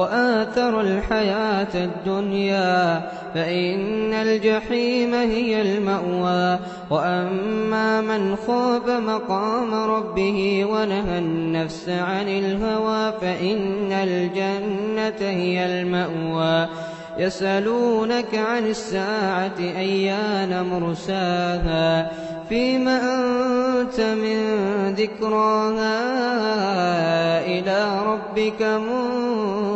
وآثر الحياة الدنيا فإن الجحيم هي المأوى. وأما من خاف مقام ربه ونهى النفس عن الهوى فإن الجنة هي المأوى. يسألونك عن الساعة أيان مرساها؟ فيم أنت من ذكراها إلى ربك